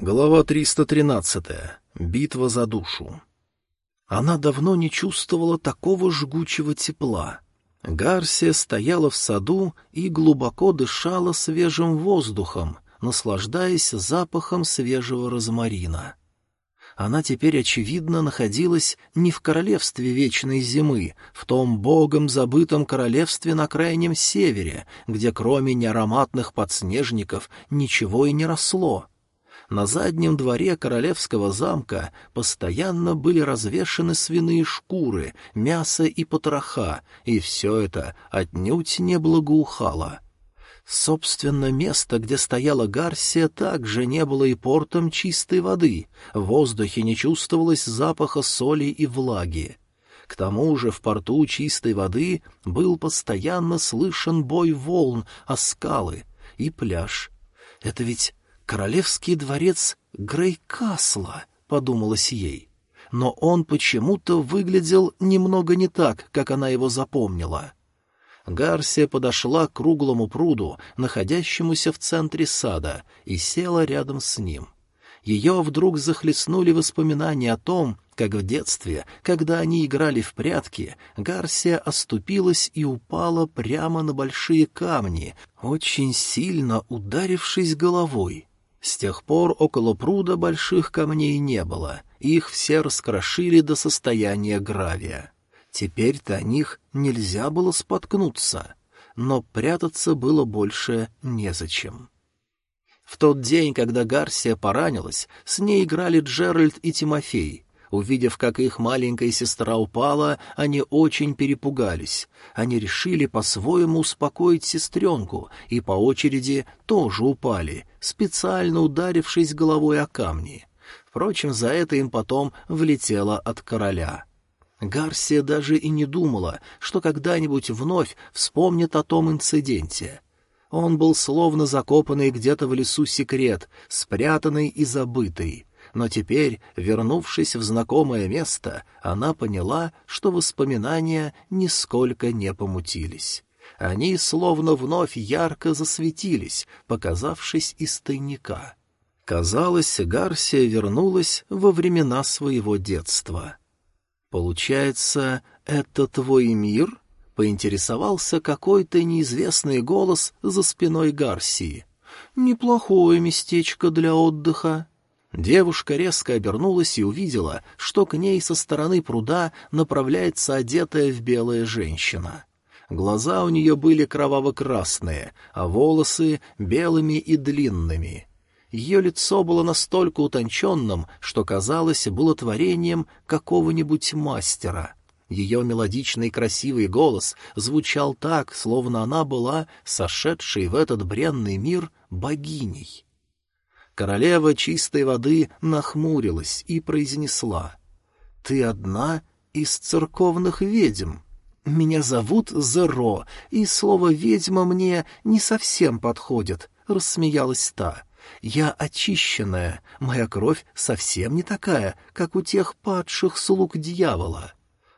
Глава 313. Битва за душу. Она давно не чувствовала такого жгучего тепла. Гарсия стояла в саду и глубоко дышала свежим воздухом, наслаждаясь запахом свежего розмарина. Она теперь, очевидно, находилась не в королевстве вечной зимы, в том богом забытом королевстве на крайнем севере, где кроме неароматных подснежников ничего и не росло — на заднем дворе королевского замка постоянно были развешаны свиные шкуры, мясо и потроха, и все это отнюдь не благоухало. Собственно, место, где стояла Гарсия, также не было и портом чистой воды, в воздухе не чувствовалось запаха соли и влаги. К тому же в порту чистой воды был постоянно слышен бой волн о скалы и пляж. Это ведь «Королевский дворец Грейкасла», — подумалось ей. Но он почему-то выглядел немного не так, как она его запомнила. Гарсия подошла к круглому пруду, находящемуся в центре сада, и села рядом с ним. Ее вдруг захлестнули воспоминания о том, как в детстве, когда они играли в прятки, Гарсия оступилась и упала прямо на большие камни, очень сильно ударившись головой. С тех пор около пруда больших камней не было, их все раскрошили до состояния гравия. Теперь-то о них нельзя было споткнуться, но прятаться было больше незачем. В тот день, когда Гарсия поранилась, с ней играли Джеральд и Тимофей — Увидев, как их маленькая сестра упала, они очень перепугались. Они решили по-своему успокоить сестренку и по очереди тоже упали, специально ударившись головой о камни. Впрочем, за это им потом влетело от короля. Гарсия даже и не думала, что когда-нибудь вновь вспомнит о том инциденте. Он был словно закопанный где-то в лесу секрет, спрятанный и забытый но теперь, вернувшись в знакомое место, она поняла, что воспоминания нисколько не помутились. Они словно вновь ярко засветились, показавшись из тайника. Казалось, Гарсия вернулась во времена своего детства. «Получается, это твой мир?» — поинтересовался какой-то неизвестный голос за спиной Гарсии. «Неплохое местечко для отдыха», Девушка резко обернулась и увидела, что к ней со стороны пруда направляется одетая в белая женщина. Глаза у нее были кроваво-красные, а волосы — белыми и длинными. Ее лицо было настолько утонченным, что, казалось, было творением какого-нибудь мастера. Ее мелодичный красивый голос звучал так, словно она была сошедшей в этот бренный мир богиней. Королева чистой воды нахмурилась и произнесла. — Ты одна из церковных ведьм. Меня зовут Зеро, и слово «ведьма» мне не совсем подходит, — рассмеялась та. Я очищенная, моя кровь совсем не такая, как у тех падших слуг дьявола.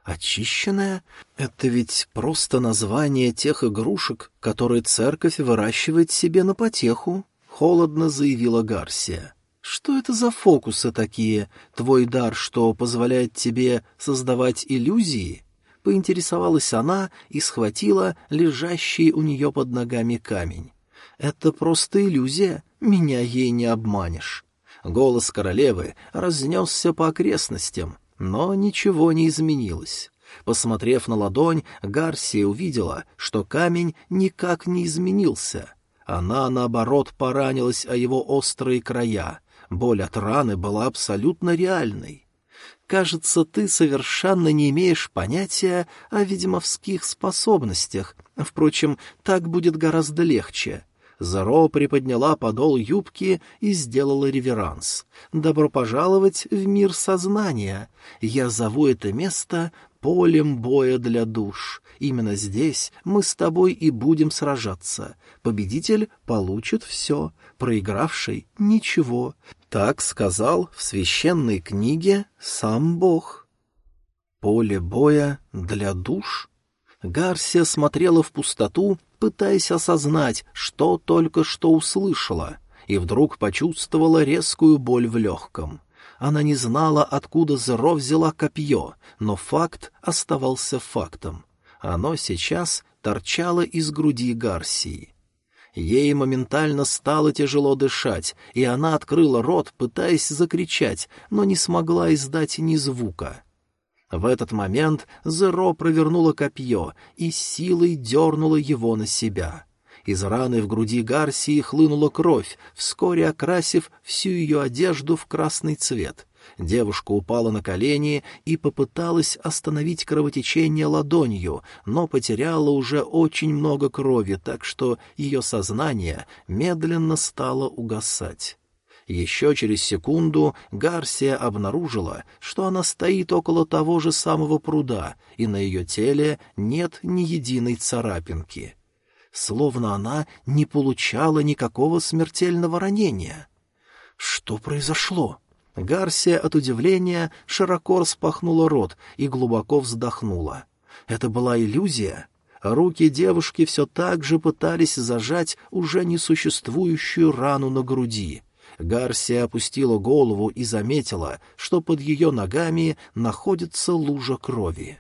Очищенная — это ведь просто название тех игрушек, которые церковь выращивает себе на потеху холодно заявила Гарсия. «Что это за фокусы такие? Твой дар, что позволяет тебе создавать иллюзии?» Поинтересовалась она и схватила лежащий у нее под ногами камень. «Это просто иллюзия, меня ей не обманешь». Голос королевы разнесся по окрестностям, но ничего не изменилось. Посмотрев на ладонь, Гарсия увидела, что камень никак не изменился — она, наоборот, поранилась о его острые края. Боль от раны была абсолютно реальной. Кажется, ты совершенно не имеешь понятия о ведьмовских способностях. Впрочем, так будет гораздо легче. Заро приподняла подол юбки и сделала реверанс. «Добро пожаловать в мир сознания. Я зову это место полем боя для душ. Именно здесь мы с тобой и будем сражаться. Победитель получит все, проигравший — ничего. Так сказал в священной книге сам Бог. Поле боя для душ? Гарсия смотрела в пустоту, пытаясь осознать, что только что услышала. и вдруг почувствовала резкую боль в легком. Она не знала, откуда Зеро взяла копье, но факт оставался фактом. Оно сейчас торчало из груди Гарсии. Ей моментально стало тяжело дышать, и она открыла рот, пытаясь закричать, но не смогла издать ни звука. В этот момент Зеро провернула копье и силой дернула его на себя. Из раны в груди Гарсии хлынула кровь, вскоре окрасив всю ее одежду в красный цвет. Девушка упала на колени и попыталась остановить кровотечение ладонью, но потеряла уже очень много крови, так что ее сознание медленно стало угасать. Еще через секунду Гарсия обнаружила, что она стоит около того же самого пруда, и на ее теле нет ни единой царапинки. Словно она не получала никакого смертельного ранения. Что произошло? Гарсия от удивления широко распахнула рот и глубоко вздохнула. Это была иллюзия? Руки девушки все так же пытались зажать уже несуществующую рану на груди — Гарсия опустила голову и заметила, что под ее ногами находится лужа крови.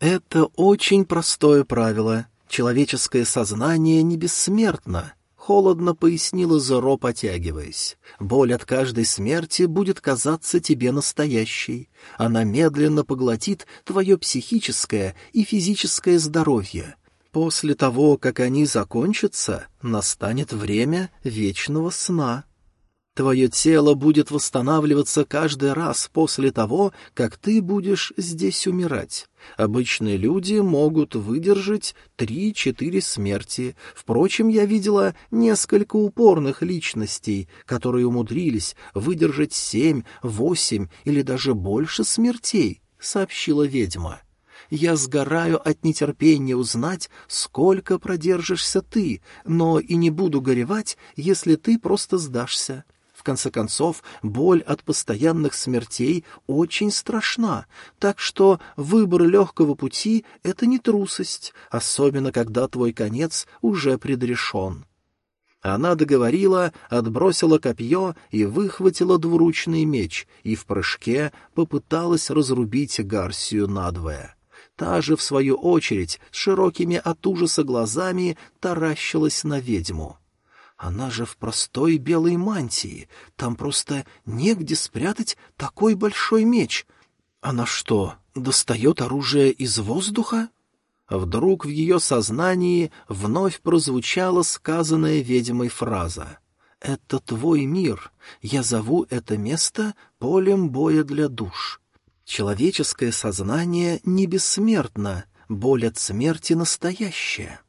«Это очень простое правило. Человеческое сознание не бессмертно», — холодно пояснила Зеро, потягиваясь. «Боль от каждой смерти будет казаться тебе настоящей. Она медленно поглотит твое психическое и физическое здоровье». После того, как они закончатся, настанет время вечного сна. Твое тело будет восстанавливаться каждый раз после того, как ты будешь здесь умирать. Обычные люди могут выдержать три-четыре смерти. Впрочем, я видела несколько упорных личностей, которые умудрились выдержать семь, восемь или даже больше смертей, — сообщила ведьма. Я сгораю от нетерпения узнать, сколько продержишься ты, но и не буду горевать, если ты просто сдашься конце концов, боль от постоянных смертей очень страшна, так что выбор легкого пути — это не трусость, особенно когда твой конец уже предрешен. Она договорила, отбросила копье и выхватила двуручный меч, и в прыжке попыталась разрубить Гарсию надвое. Та же, в свою очередь, с широкими от ужаса глазами таращилась на ведьму. Она же в простой белой мантии. Там просто негде спрятать такой большой меч. Она что, достает оружие из воздуха? Вдруг в ее сознании вновь прозвучала сказанная ведьмой фраза. «Это твой мир. Я зову это место полем боя для душ. Человеческое сознание не бессмертно, боль от смерти настоящая».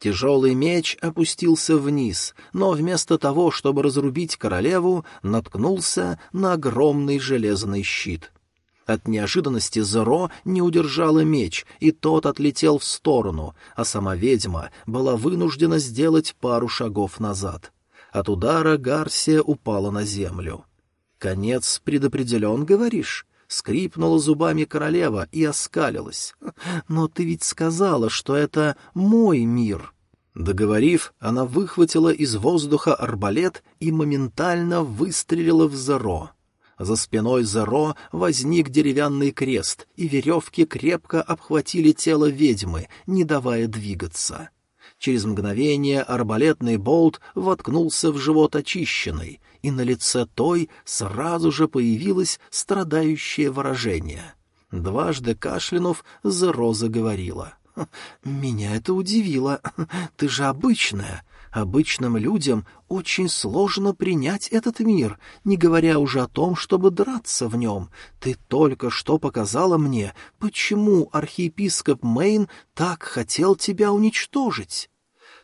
Тяжелый меч опустился вниз, но вместо того, чтобы разрубить королеву, наткнулся на огромный железный щит. От неожиданности Зеро не удержала меч, и тот отлетел в сторону, а сама ведьма была вынуждена сделать пару шагов назад. От удара Гарсия упала на землю. «Конец предопределен, говоришь?» Скрипнула зубами королева и оскалилась. «Но ты ведь сказала, что это мой мир!» Договорив, она выхватила из воздуха арбалет и моментально выстрелила в Зеро. За спиной Зеро возник деревянный крест, и веревки крепко обхватили тело ведьмы, не давая двигаться. Через мгновение арбалетный болт воткнулся в живот очищенной, и на лице той сразу же появилось страдающее выражение. Дважды кашлянув, Зеро заговорила. «Меня это удивило. Ты же обычная. Обычным людям очень сложно принять этот мир, не говоря уже о том, чтобы драться в нем. Ты только что показала мне, почему архиепископ Мейн так хотел тебя уничтожить».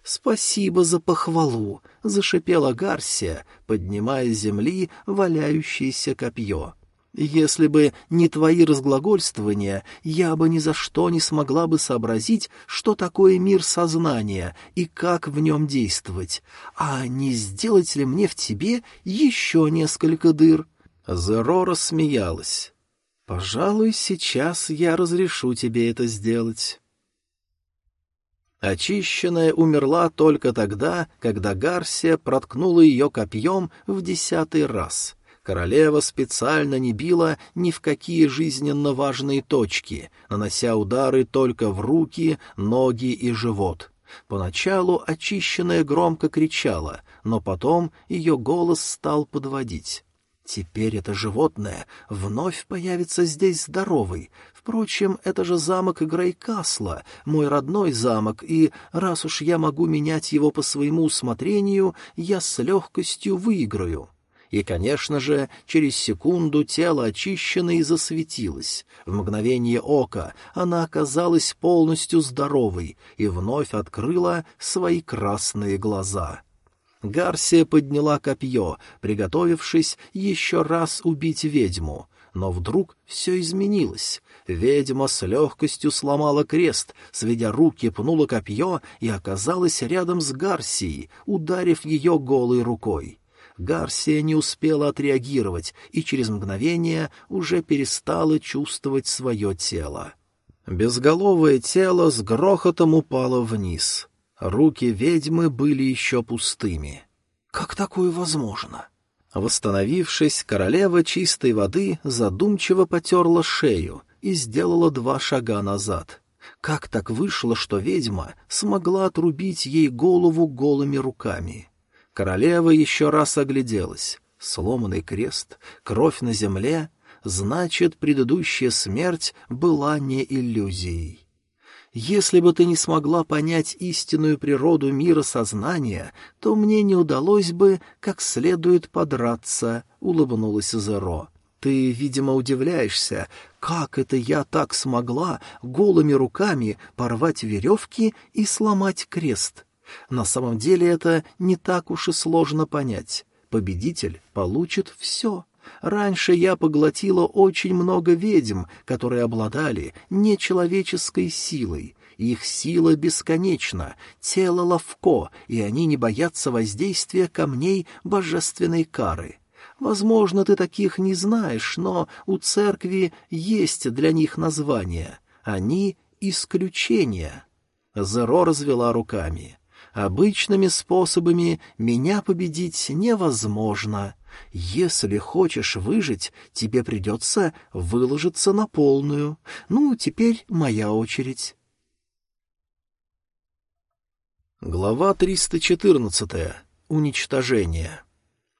«Спасибо за похвалу», — зашипела Гарсия, поднимая с земли валяющееся копье. «Если бы не твои разглагольствования, я бы ни за что не смогла бы сообразить, что такое мир сознания и как в нем действовать. А не сделать ли мне в тебе еще несколько дыр?» Зеро рассмеялась. «Пожалуй, сейчас я разрешу тебе это сделать». Очищенная умерла только тогда, когда Гарсия проткнула ее копьем в десятый раз. Королева специально не била ни в какие жизненно важные точки, нанося удары только в руки, ноги и живот. Поначалу очищенная громко кричала, но потом ее голос стал подводить. Теперь это животное вновь появится здесь здоровый. Впрочем, это же замок Грейкасла, мой родной замок, и раз уж я могу менять его по своему усмотрению, я с легкостью выиграю и, конечно же, через секунду тело очищено и засветилось. В мгновение ока она оказалась полностью здоровой и вновь открыла свои красные глаза. Гарсия подняла копье, приготовившись еще раз убить ведьму. Но вдруг все изменилось. Ведьма с легкостью сломала крест, сведя руки, пнула копье и оказалась рядом с Гарсией, ударив ее голой рукой. Гарсия не успела отреагировать и через мгновение уже перестала чувствовать свое тело. Безголовое тело с грохотом упало вниз. Руки ведьмы были еще пустыми. Как такое возможно? Восстановившись, королева чистой воды задумчиво потерла шею и сделала два шага назад. Как так вышло, что ведьма смогла отрубить ей голову голыми руками? Королева еще раз огляделась. Сломанный крест, кровь на земле, значит, предыдущая смерть была не иллюзией. Если бы ты не смогла понять истинную природу мира сознания, то мне не удалось бы как следует подраться, — улыбнулась Зеро. Ты, видимо, удивляешься, как это я так смогла голыми руками порвать веревки и сломать крест. На самом деле это не так уж и сложно понять. Победитель получит все. Раньше я поглотила очень много ведьм, которые обладали нечеловеческой силой. Их сила бесконечна, тело ловко, и они не боятся воздействия камней божественной кары. Возможно, ты таких не знаешь, но у церкви есть для них название. Они — исключения. Зеро развела руками. Обычными способами меня победить невозможно. Если хочешь выжить, тебе придется выложиться на полную. Ну, теперь моя очередь. Глава 314. Уничтожение.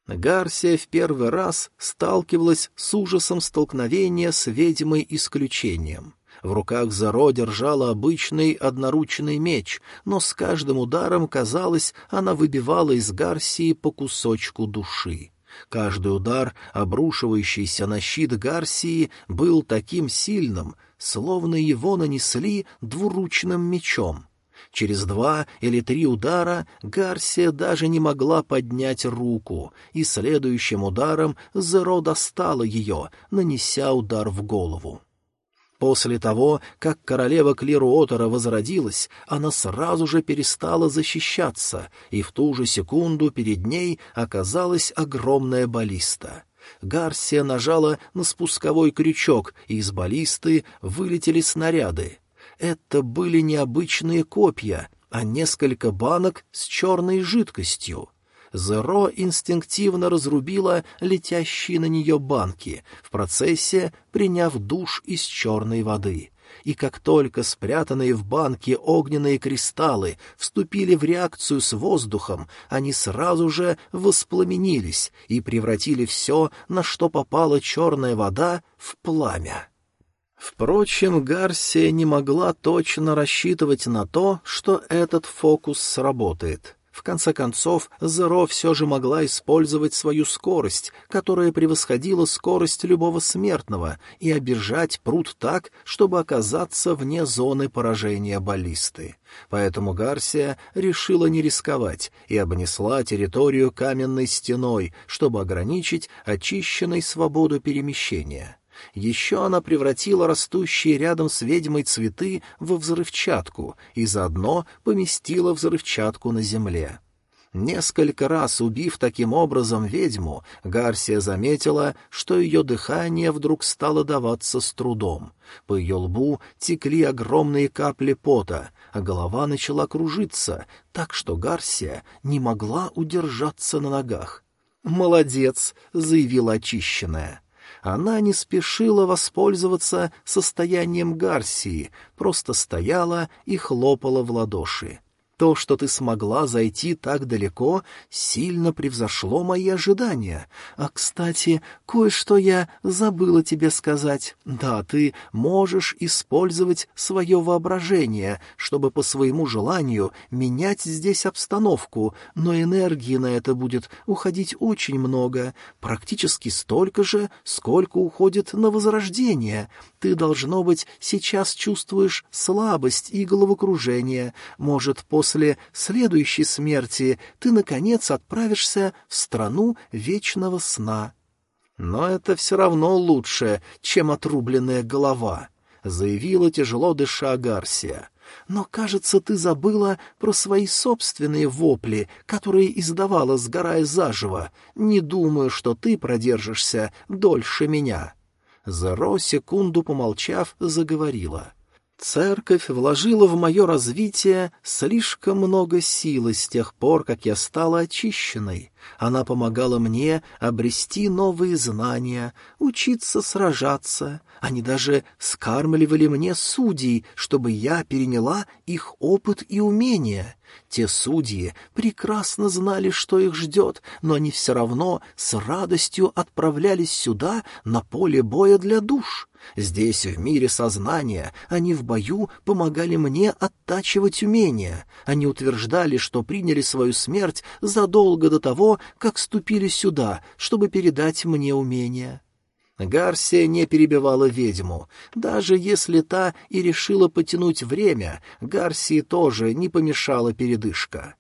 Гарсия в первый раз сталкивалась с ужасом столкновения с ведьмой-исключением. В руках Заро держала обычный одноручный меч, но с каждым ударом, казалось, она выбивала из Гарсии по кусочку души. Каждый удар, обрушивающийся на щит Гарсии, был таким сильным, словно его нанесли двуручным мечом. Через два или три удара Гарсия даже не могла поднять руку, и следующим ударом Зеро достала ее, нанеся удар в голову. После того, как королева Клируотера возродилась, она сразу же перестала защищаться, и в ту же секунду перед ней оказалась огромная баллиста. Гарсия нажала на спусковой крючок, и из баллисты вылетели снаряды. Это были необычные копья, а несколько банок с черной жидкостью — Зеро инстинктивно разрубила летящие на нее банки, в процессе приняв душ из черной воды. И как только спрятанные в банке огненные кристаллы вступили в реакцию с воздухом, они сразу же воспламенились и превратили все, на что попала черная вода, в пламя. Впрочем, Гарсия не могла точно рассчитывать на то, что этот фокус сработает. В конце концов, Зеро все же могла использовать свою скорость, которая превосходила скорость любого смертного, и обижать пруд так, чтобы оказаться вне зоны поражения баллисты. Поэтому Гарсия решила не рисковать и обнесла территорию каменной стеной, чтобы ограничить очищенной свободу перемещения. Еще она превратила растущие рядом с ведьмой цветы во взрывчатку и заодно поместила взрывчатку на земле. Несколько раз убив таким образом ведьму, Гарсия заметила, что ее дыхание вдруг стало даваться с трудом. По ее лбу текли огромные капли пота, а голова начала кружиться, так что Гарсия не могла удержаться на ногах. «Молодец!» — заявила очищенная. Она не спешила воспользоваться состоянием Гарсии, просто стояла и хлопала в ладоши. То, что ты смогла зайти так далеко, сильно превзошло мои ожидания. А, кстати, кое-что я забыла тебе сказать. Да, ты можешь использовать свое воображение, чтобы по своему желанию менять здесь обстановку, но энергии на это будет уходить очень много, практически столько же, сколько уходит на возрождение. Ты, должно быть, сейчас чувствуешь слабость и головокружение. Может, после следующей смерти ты, наконец, отправишься в страну вечного сна. Но это все равно лучше, чем отрубленная голова, — заявила тяжело дыша Гарсия. Но, кажется, ты забыла про свои собственные вопли, которые издавала, сгорая заживо. Не думаю, что ты продержишься дольше меня. Зеро, секунду помолчав, заговорила. «Церковь вложила в мое развитие слишком много силы с тех пор, как я стала очищенной. Она помогала мне обрести новые знания, учиться сражаться. Они даже скармливали мне судей, чтобы я переняла их опыт и умения. Те судьи прекрасно знали, что их ждет, но они все равно с радостью отправлялись сюда, на поле боя для душ. Здесь, в мире сознания, они в бою помогали мне оттачивать умения. Они утверждали, что приняли свою смерть задолго до того, как ступили сюда, чтобы передать мне умения. Гарсия не перебивала ведьму. Даже если та и решила потянуть время, Гарсии тоже не помешала передышка.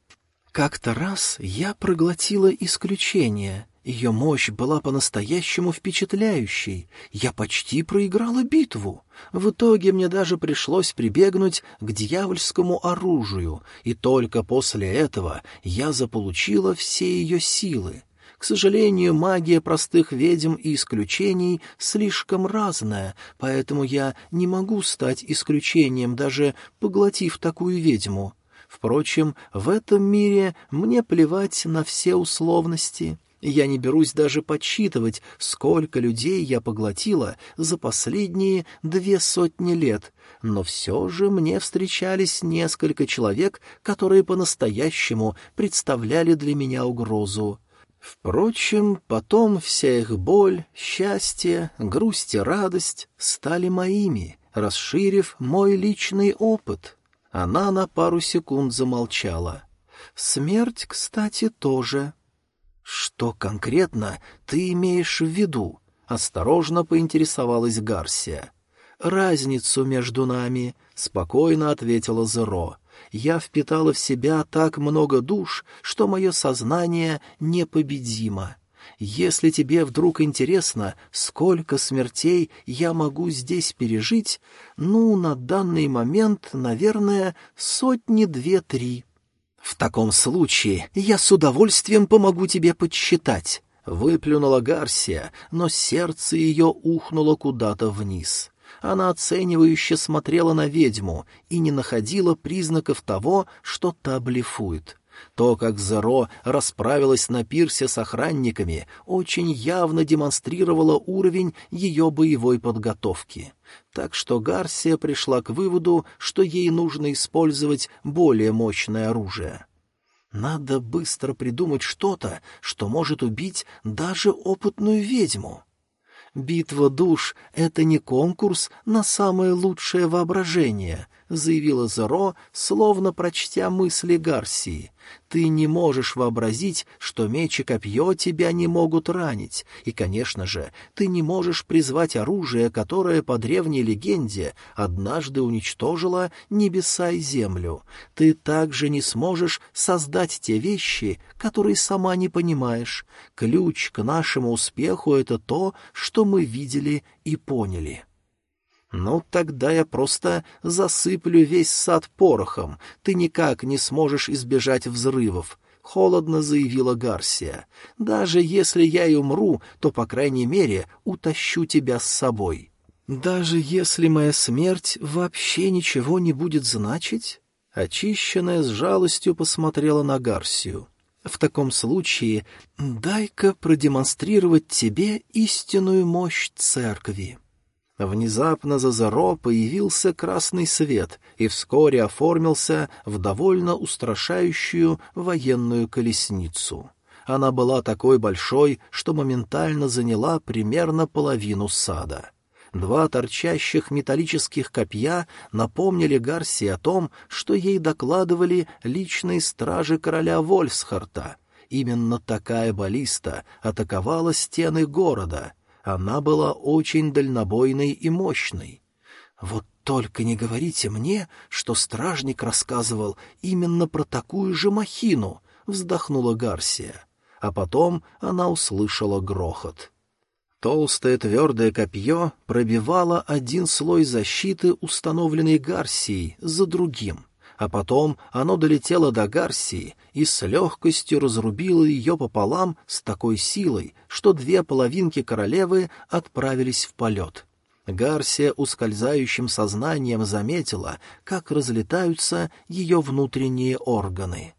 Как-то раз я проглотила исключение. Ее мощь была по-настоящему впечатляющей. Я почти проиграла битву. В итоге мне даже пришлось прибегнуть к дьявольскому оружию, и только после этого я заполучила все ее силы. К сожалению, магия простых ведьм и исключений слишком разная, поэтому я не могу стать исключением, даже поглотив такую ведьму. Впрочем, в этом мире мне плевать на все условности. Я не берусь даже подсчитывать, сколько людей я поглотила за последние две сотни лет, но все же мне встречались несколько человек, которые по-настоящему представляли для меня угрозу. Впрочем, потом вся их боль, счастье, грусть и радость стали моими, расширив мой личный опыт. Она на пару секунд замолчала. Смерть, кстати, тоже. Что конкретно ты имеешь в виду? Осторожно поинтересовалась Гарсия. Разницу между нами, спокойно ответила Зеро я впитала в себя так много душ, что мое сознание непобедимо. Если тебе вдруг интересно, сколько смертей я могу здесь пережить, ну, на данный момент, наверное, сотни две-три. В таком случае я с удовольствием помогу тебе подсчитать. Выплюнула Гарсия, но сердце ее ухнуло куда-то вниз. Она оценивающе смотрела на ведьму и не находила признаков того, что та блефует. То, как Зеро расправилась на пирсе с охранниками, очень явно демонстрировало уровень ее боевой подготовки. Так что Гарсия пришла к выводу, что ей нужно использовать более мощное оружие. Надо быстро придумать что-то, что может убить даже опытную ведьму. «Битва душ — это не конкурс на самое лучшее воображение», — заявила Зеро, словно прочтя мысли Гарсии. Ты не можешь вообразить, что меч и копье тебя не могут ранить, и, конечно же, ты не можешь призвать оружие, которое, по древней легенде, однажды уничтожило небеса и землю. Ты также не сможешь создать те вещи, которые сама не понимаешь. Ключ к нашему успеху — это то, что мы видели и поняли. «Ну, тогда я просто засыплю весь сад порохом. Ты никак не сможешь избежать взрывов», — холодно заявила Гарсия. «Даже если я и умру, то, по крайней мере, утащу тебя с собой». «Даже если моя смерть вообще ничего не будет значить?» Очищенная с жалостью посмотрела на Гарсию. «В таком случае дай-ка продемонстрировать тебе истинную мощь церкви». Внезапно за Заро появился красный свет и вскоре оформился в довольно устрашающую военную колесницу. Она была такой большой, что моментально заняла примерно половину сада. Два торчащих металлических копья напомнили Гарси о том, что ей докладывали личные стражи короля Вольсхарта. Именно такая баллиста атаковала стены города — она была очень дальнобойной и мощной. Вот только не говорите мне, что стражник рассказывал именно про такую же махину, вздохнула Гарсия. А потом она услышала грохот. Толстое твердое копье пробивало один слой защиты, установленный Гарсией, за другим а потом оно долетело до Гарсии и с легкостью разрубило ее пополам с такой силой, что две половинки королевы отправились в полет. Гарсия ускользающим сознанием заметила, как разлетаются ее внутренние органы.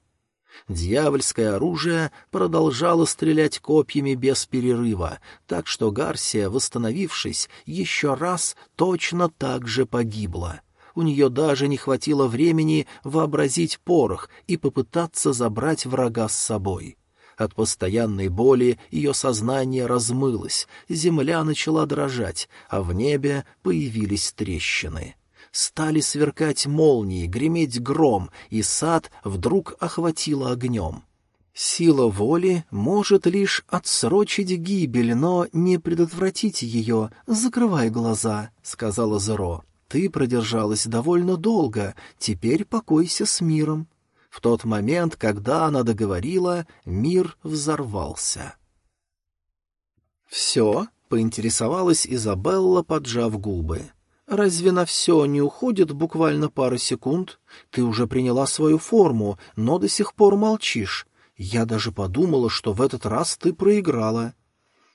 Дьявольское оружие продолжало стрелять копьями без перерыва, так что Гарсия, восстановившись, еще раз точно так же погибла — у нее даже не хватило времени вообразить порох и попытаться забрать врага с собой. От постоянной боли ее сознание размылось, земля начала дрожать, а в небе появились трещины. Стали сверкать молнии, греметь гром, и сад вдруг охватило огнем. Сила воли может лишь отсрочить гибель, но не предотвратить ее, закрывай глаза, — сказала Зеро. Ты продержалась довольно долго, теперь покойся с миром. В тот момент, когда она договорила, мир взорвался. «Все?» — поинтересовалась Изабелла, поджав губы. «Разве на все не уходит буквально пара секунд? Ты уже приняла свою форму, но до сих пор молчишь. Я даже подумала, что в этот раз ты проиграла».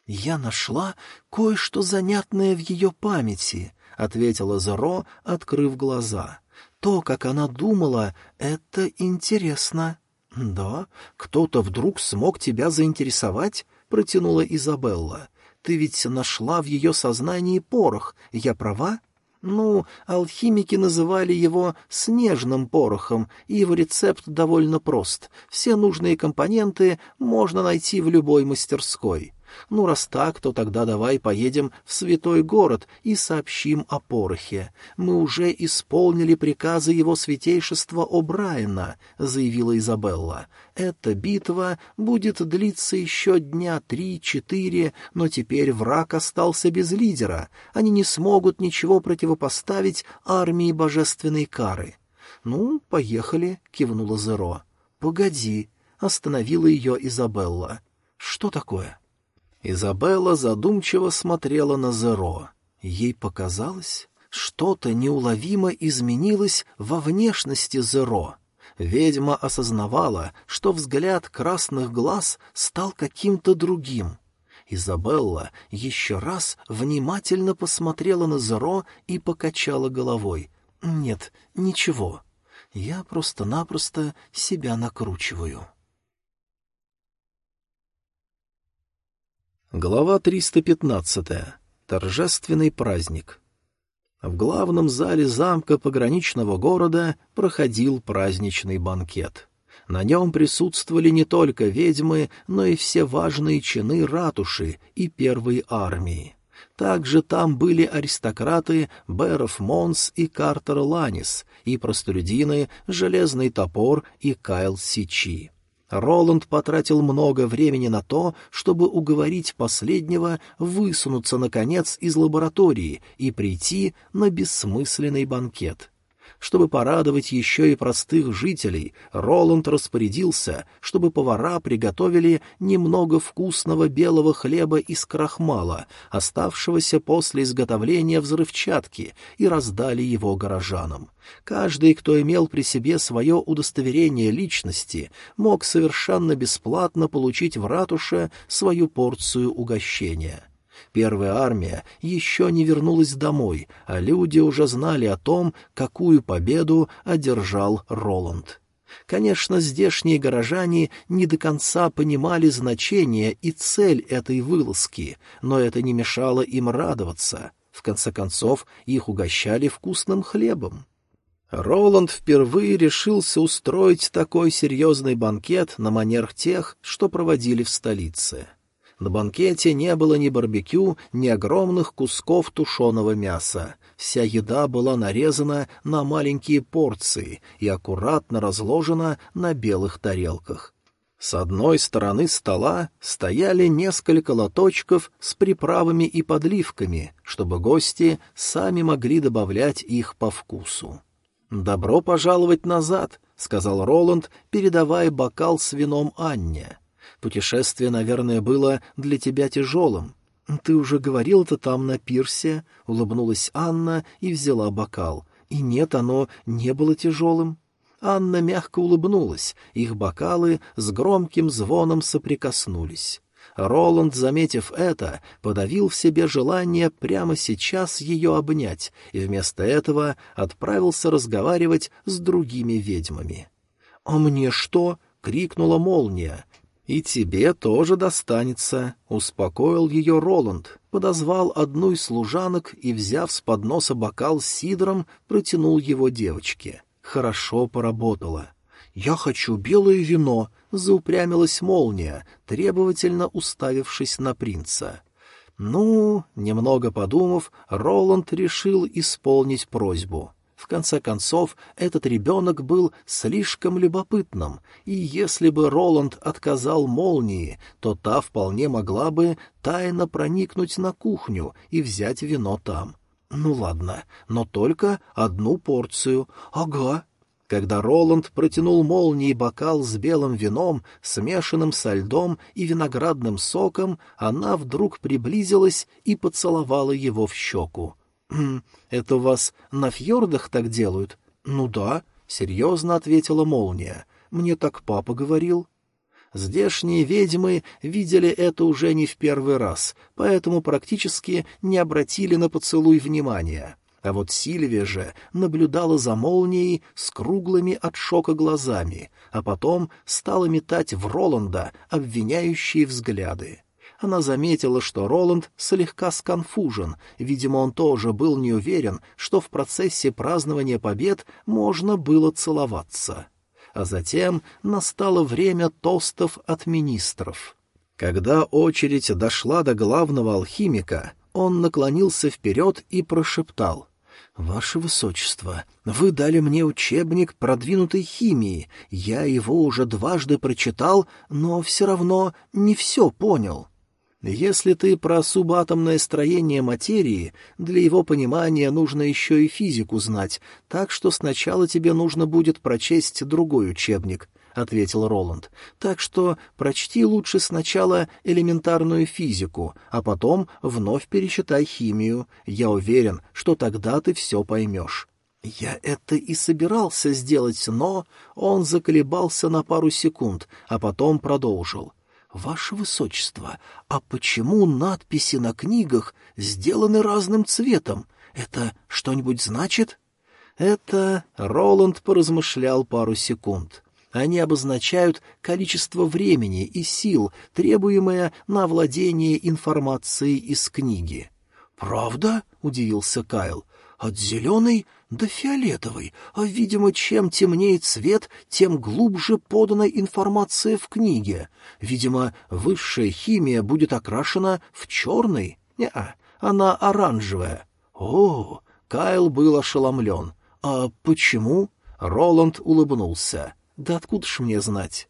«Я нашла кое-что занятное в ее памяти», — ответила Зеро, открыв глаза. «То, как она думала, это интересно». «Да? Кто-то вдруг смог тебя заинтересовать?» — протянула Изабелла. «Ты ведь нашла в ее сознании порох, я права?» Ну, алхимики называли его снежным порохом, и его рецепт довольно прост. Все нужные компоненты можно найти в любой мастерской. Ну, раз так, то тогда давай поедем в святой город и сообщим о порохе. Мы уже исполнили приказы его святейшества О'Брайена, — заявила Изабелла. Эта битва будет длиться еще дня три-четыре, но теперь враг остался без лидера. Они не смогут ничего противопоставить армии божественной кары. — Ну, поехали, — кивнула Зеро. — Погоди, — остановила ее Изабелла. — Что такое? — Изабелла задумчиво смотрела на Зеро. Ей показалось, что-то неуловимо изменилось во внешности Зеро. Ведьма осознавала, что взгляд красных глаз стал каким-то другим. Изабелла еще раз внимательно посмотрела на Зеро и покачала головой. «Нет, ничего. Я просто-напросто себя накручиваю». Глава 315. Торжественный праздник. В главном зале замка пограничного города проходил праздничный банкет. На нем присутствовали не только ведьмы, но и все важные чины ратуши и первой армии. Также там были аристократы Беров Монс и Картер Ланис, и простолюдины Железный Топор и Кайл Сичи. Роланд потратил много времени на то, чтобы уговорить последнего высунуться, наконец, из лаборатории и прийти на бессмысленный банкет. Чтобы порадовать еще и простых жителей, Роланд распорядился, чтобы повара приготовили немного вкусного белого хлеба из крахмала, оставшегося после изготовления взрывчатки, и раздали его горожанам. Каждый, кто имел при себе свое удостоверение личности, мог совершенно бесплатно получить в ратуше свою порцию угощения. Первая армия еще не вернулась домой, а люди уже знали о том, какую победу одержал Роланд. Конечно, здешние горожане не до конца понимали значение и цель этой вылазки, но это не мешало им радоваться. В конце концов, их угощали вкусным хлебом. Роланд впервые решился устроить такой серьезный банкет на манер тех, что проводили в столице. На банкете не было ни барбекю, ни огромных кусков тушеного мяса. Вся еда была нарезана на маленькие порции и аккуратно разложена на белых тарелках. С одной стороны стола стояли несколько лоточков с приправами и подливками, чтобы гости сами могли добавлять их по вкусу. «Добро пожаловать назад», — сказал Роланд, передавая бокал с вином Анне. Путешествие, наверное, было для тебя тяжелым. Ты уже говорил это там на пирсе, — улыбнулась Анна и взяла бокал. И нет, оно не было тяжелым. Анна мягко улыбнулась, их бокалы с громким звоном соприкоснулись. Роланд, заметив это, подавил в себе желание прямо сейчас ее обнять и вместо этого отправился разговаривать с другими ведьмами. «А мне что?» — крикнула молния, «И тебе тоже достанется», — успокоил ее Роланд, подозвал одну из служанок и, взяв с подноса бокал с сидром, протянул его девочке. Хорошо поработала. «Я хочу белое вино», — заупрямилась молния, требовательно уставившись на принца. Ну, немного подумав, Роланд решил исполнить просьбу. В конце концов, этот ребенок был слишком любопытным, и если бы Роланд отказал молнии, то та вполне могла бы тайно проникнуть на кухню и взять вино там. Ну ладно, но только одну порцию. Ага. Когда Роланд протянул молнии бокал с белым вином, смешанным со льдом и виноградным соком, она вдруг приблизилась и поцеловала его в щеку. «Это у вас на фьордах так делают?» «Ну да», — серьезно ответила молния. «Мне так папа говорил». Здешние ведьмы видели это уже не в первый раз, поэтому практически не обратили на поцелуй внимания. А вот Сильвия же наблюдала за молнией с круглыми от шока глазами, а потом стала метать в Роланда обвиняющие взгляды. Она заметила, что Роланд слегка сконфужен, видимо, он тоже был не уверен, что в процессе празднования побед можно было целоваться. А затем настало время тостов от министров. Когда очередь дошла до главного алхимика, он наклонился вперед и прошептал — «Ваше Высочество, вы дали мне учебник продвинутой химии. Я его уже дважды прочитал, но все равно не все понял». Если ты про субатомное строение материи, для его понимания нужно еще и физику знать, так что сначала тебе нужно будет прочесть другой учебник, — ответил Роланд. — Так что прочти лучше сначала элементарную физику, а потом вновь перечитай химию. Я уверен, что тогда ты все поймешь. Я это и собирался сделать, но... Он заколебался на пару секунд, а потом продолжил. — «Ваше Высочество, а почему надписи на книгах сделаны разным цветом? Это что-нибудь значит?» Это Роланд поразмышлял пару секунд. Они обозначают количество времени и сил, требуемое на владение информацией из книги. «Правда?» — удивился Кайл. «От зеленой до фиолетовой, а, видимо, чем темнее цвет, тем глубже подана информация в книге. Видимо, высшая химия будет окрашена в черный. Неа, она оранжевая. О, Кайл был ошеломлен. А почему? Роланд улыбнулся. Да откуда ж мне знать?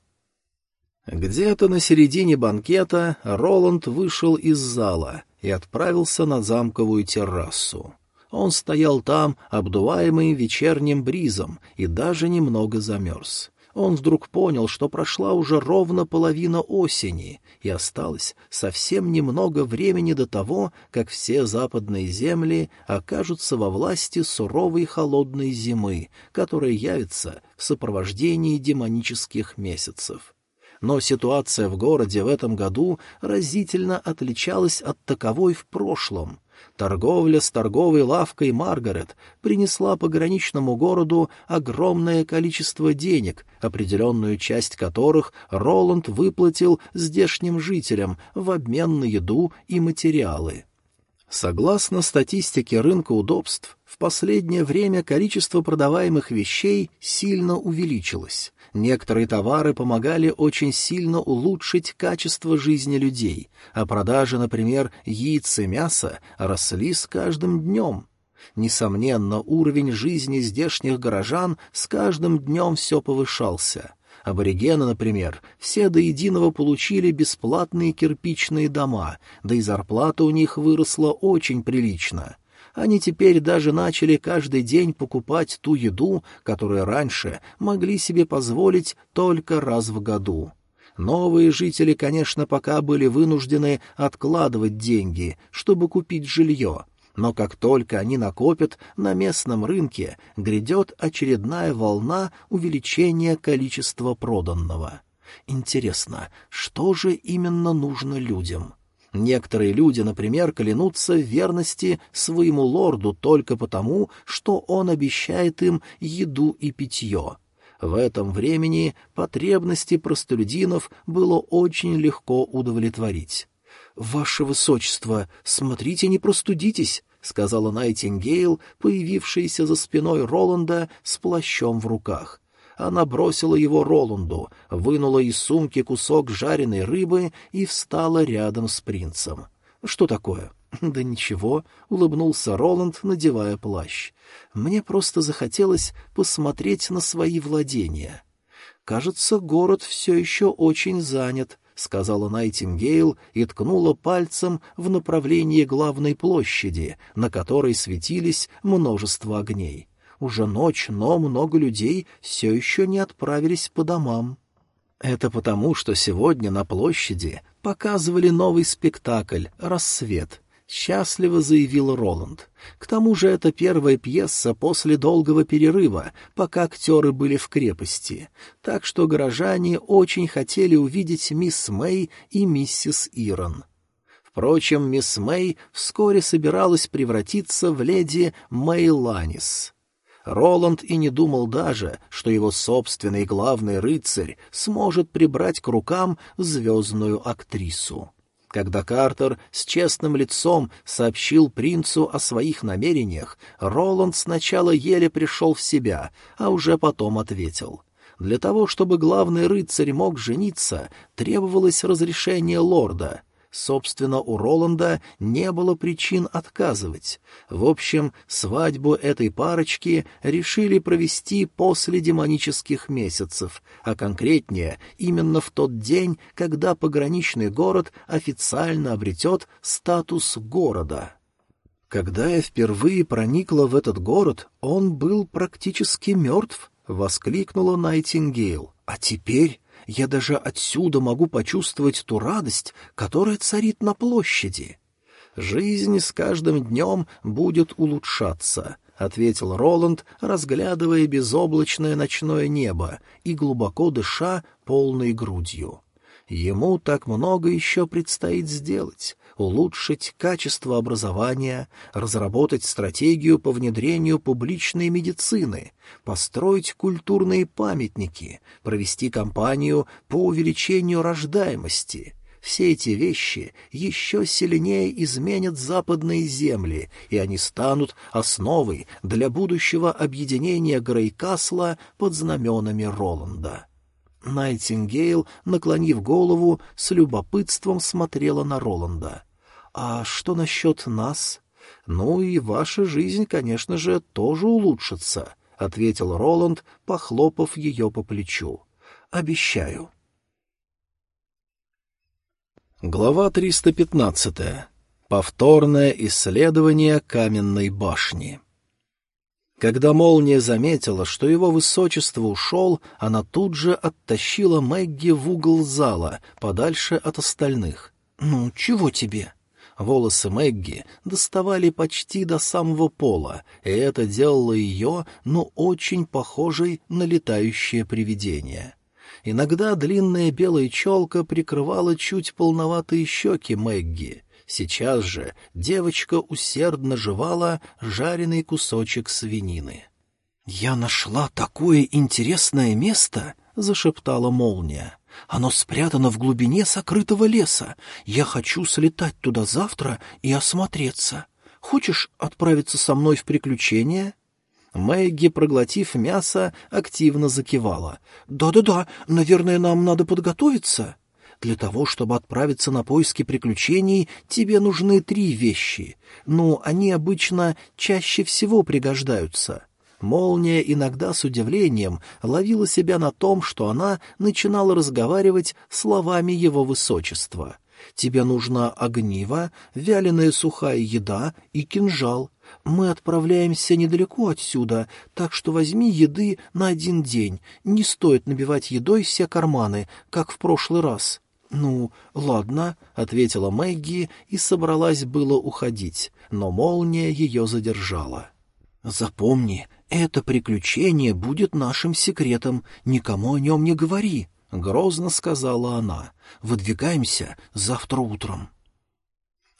Где-то на середине банкета Роланд вышел из зала и отправился на замковую террасу. Он стоял там, обдуваемый вечерним бризом, и даже немного замерз. Он вдруг понял, что прошла уже ровно половина осени, и осталось совсем немного времени до того, как все западные земли окажутся во власти суровой холодной зимы, которая явится в сопровождении демонических месяцев но ситуация в городе в этом году разительно отличалась от таковой в прошлом. Торговля с торговой лавкой Маргарет принесла пограничному городу огромное количество денег, определенную часть которых Роланд выплатил здешним жителям в обмен на еду и материалы. Согласно статистике рынка удобств, в последнее время количество продаваемых вещей сильно увеличилось. Некоторые товары помогали очень сильно улучшить качество жизни людей, а продажи, например, яиц и мяса росли с каждым днем. Несомненно, уровень жизни здешних горожан с каждым днем все повышался. Аборигены, например, все до единого получили бесплатные кирпичные дома, да и зарплата у них выросла очень прилично — они теперь даже начали каждый день покупать ту еду, которую раньше могли себе позволить только раз в году. Новые жители, конечно, пока были вынуждены откладывать деньги, чтобы купить жилье, но как только они накопят на местном рынке, грядет очередная волна увеличения количества проданного. Интересно, что же именно нужно людям? Некоторые люди, например, клянутся в верности своему лорду только потому, что он обещает им еду и питье. В этом времени потребности простолюдинов было очень легко удовлетворить. «Ваше высочество, смотрите, не простудитесь», — сказала Найтингейл, появившаяся за спиной Роланда с плащом в руках. Она бросила его Роланду, вынула из сумки кусок жареной рыбы и встала рядом с принцем. «Что такое?» «Да ничего», — улыбнулся Роланд, надевая плащ. «Мне просто захотелось посмотреть на свои владения». «Кажется, город все еще очень занят», — сказала Найтингейл и ткнула пальцем в направлении главной площади, на которой светились множество огней. Уже ночь, но много людей все еще не отправились по домам. Это потому, что сегодня на площади показывали новый спектакль «Рассвет», — счастливо заявил Роланд. К тому же это первая пьеса после долгого перерыва, пока актеры были в крепости, так что горожане очень хотели увидеть мисс Мэй и миссис Ирон. Впрочем, мисс Мэй вскоре собиралась превратиться в леди Мэй Ланис. Роланд и не думал даже, что его собственный главный рыцарь сможет прибрать к рукам звездную актрису. Когда Картер с честным лицом сообщил принцу о своих намерениях, Роланд сначала еле пришел в себя, а уже потом ответил. Для того, чтобы главный рыцарь мог жениться, требовалось разрешение лорда — Собственно, у Роланда не было причин отказывать. В общем, свадьбу этой парочки решили провести после демонических месяцев, а конкретнее именно в тот день, когда пограничный город официально обретет статус города. Когда я впервые проникла в этот город, он был практически мертв, — воскликнула Найтингейл. — А теперь я даже отсюда могу почувствовать ту радость, которая царит на площади. Жизнь с каждым днем будет улучшаться, — ответил Роланд, разглядывая безоблачное ночное небо и глубоко дыша полной грудью. Ему так много еще предстоит сделать улучшить качество образования, разработать стратегию по внедрению публичной медицины, построить культурные памятники, провести кампанию по увеличению рождаемости. Все эти вещи еще сильнее изменят западные земли, и они станут основой для будущего объединения Грейкасла под знаменами Роланда. Найтингейл, наклонив голову, с любопытством смотрела на Роланда. «А что насчет нас?» «Ну и ваша жизнь, конечно же, тоже улучшится», — ответил Роланд, похлопав ее по плечу. «Обещаю». Глава 315. Повторное исследование каменной башни. Когда молния заметила, что его высочество ушел, она тут же оттащила Мэгги в угол зала, подальше от остальных. «Ну, чего тебе?» Волосы Мэгги доставали почти до самого пола, и это делало ее, ну, очень похожей на летающее привидение. Иногда длинная белая челка прикрывала чуть полноватые щеки Мэгги. Сейчас же девочка усердно жевала жареный кусочек свинины. «Я нашла такое интересное место!» — зашептала молния. «Оно спрятано в глубине сокрытого леса. Я хочу слетать туда завтра и осмотреться. Хочешь отправиться со мной в приключения?» Мэгги, проглотив мясо, активно закивала. «Да-да-да, наверное, нам надо подготовиться». Для того, чтобы отправиться на поиски приключений, тебе нужны три вещи. Ну, они обычно чаще всего пригождаются. Молния иногда с удивлением ловила себя на том, что она начинала разговаривать словами его высочества. Тебе нужно огниво, вяленая сухая еда и кинжал. Мы отправляемся недалеко отсюда, так что возьми еды на один день. Не стоит набивать едой все карманы, как в прошлый раз. «Ну, ладно», — ответила Мэгги и собралась было уходить, но молния ее задержала. «Запомни, это приключение будет нашим секретом, никому о нем не говори», — грозно сказала она. «Выдвигаемся завтра утром».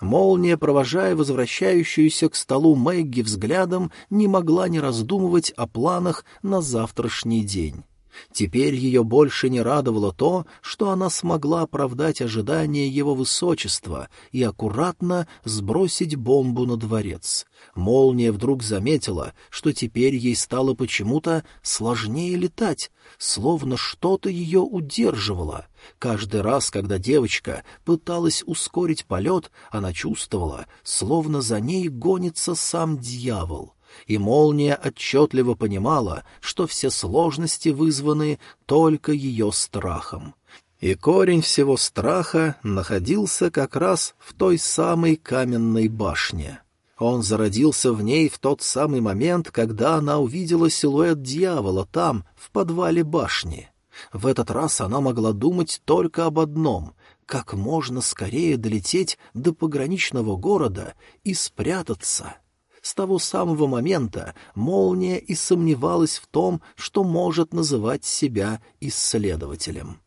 Молния, провожая возвращающуюся к столу Мэгги взглядом, не могла не раздумывать о планах на завтрашний день. Теперь ее больше не радовало то, что она смогла оправдать ожидания его высочества и аккуратно сбросить бомбу на дворец. Молния вдруг заметила, что теперь ей стало почему-то сложнее летать, словно что-то ее удерживало. Каждый раз, когда девочка пыталась ускорить полет, она чувствовала, словно за ней гонится сам дьявол и молния отчетливо понимала, что все сложности вызваны только ее страхом. И корень всего страха находился как раз в той самой каменной башне. Он зародился в ней в тот самый момент, когда она увидела силуэт дьявола там, в подвале башни. В этот раз она могла думать только об одном — как можно скорее долететь до пограничного города и спрятаться — с того самого момента молния и сомневалась в том, что может называть себя исследователем.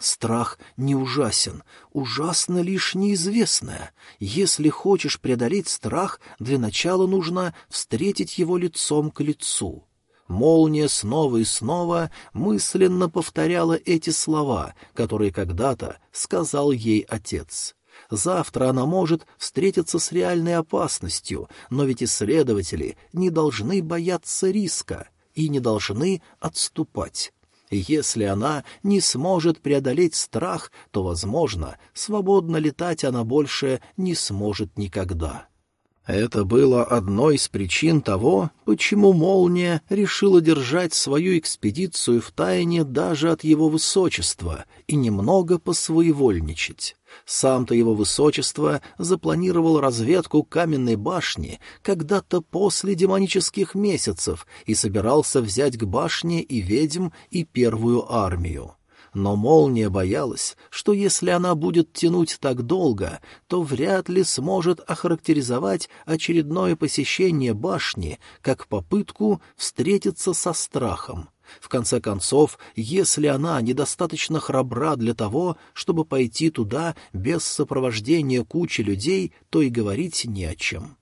Страх не ужасен, ужасно лишь неизвестное. Если хочешь преодолеть страх, для начала нужно встретить его лицом к лицу. Молния снова и снова мысленно повторяла эти слова, которые когда-то сказал ей отец. Завтра она может встретиться с реальной опасностью, но ведь исследователи не должны бояться риска и не должны отступать. Если она не сможет преодолеть страх, то, возможно, свободно летать она больше не сможет никогда. Это было одной из причин того, почему Молния решила держать свою экспедицию в тайне даже от его высочества и немного посвоевольничать. Сам-то его высочество запланировал разведку каменной башни когда-то после демонических месяцев и собирался взять к башне и ведьм, и первую армию но молния боялась, что если она будет тянуть так долго, то вряд ли сможет охарактеризовать очередное посещение башни как попытку встретиться со страхом. В конце концов, если она недостаточно храбра для того, чтобы пойти туда без сопровождения кучи людей, то и говорить не о чем.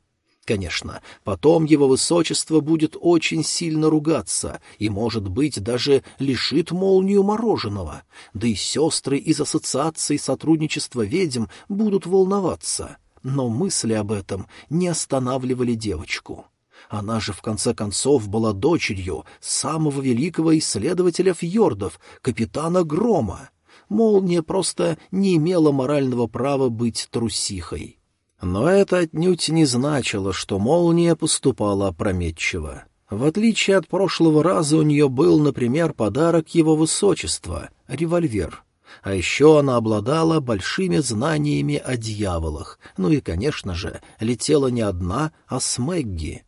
Конечно, потом его высочество будет очень сильно ругаться и, может быть, даже лишит молнию мороженого. Да и сестры из ассоциации сотрудничества ведьм будут волноваться. Но мысли об этом не останавливали девочку. Она же, в конце концов, была дочерью самого великого исследователя фьордов, капитана Грома. Молния просто не имела морального права быть трусихой. Но это отнюдь не значило, что молния поступала опрометчиво. В отличие от прошлого раза у нее был, например, подарок его высочества — револьвер. А еще она обладала большими знаниями о дьяволах, ну и, конечно же, летела не одна, а с Мэгги.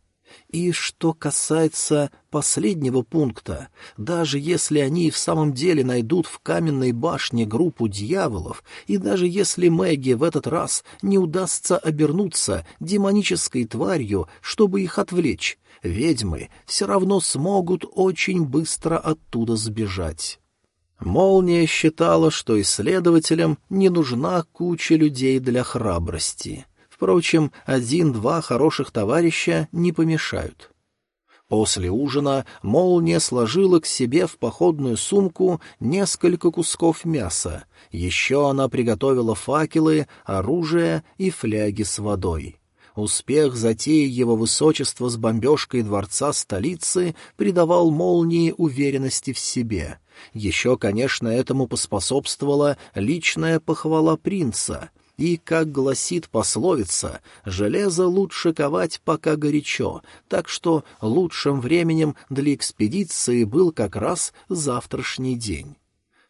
И что касается последнего пункта, даже если они в самом деле найдут в каменной башне группу дьяволов, и даже если Мэгги в этот раз не удастся обернуться демонической тварью, чтобы их отвлечь, ведьмы все равно смогут очень быстро оттуда сбежать. Молния считала, что исследователям не нужна куча людей для храбрости. Впрочем, один-два хороших товарища не помешают. После ужина молния сложила к себе в походную сумку несколько кусков мяса. Еще она приготовила факелы, оружие и фляги с водой. Успех затеи его высочества с бомбежкой дворца столицы придавал молнии уверенности в себе. Еще, конечно, этому поспособствовала личная похвала принца — и, как гласит пословица, железо лучше ковать, пока горячо, так что лучшим временем для экспедиции был как раз завтрашний день.